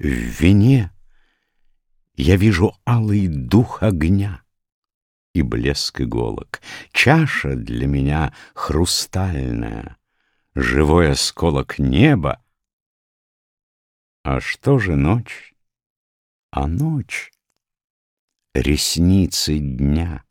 В вине я вижу алый дух огня И блеск иголок. Чаша для меня хрустальная, Живой осколок неба. А что же ночь? А ночь — ресницы дня.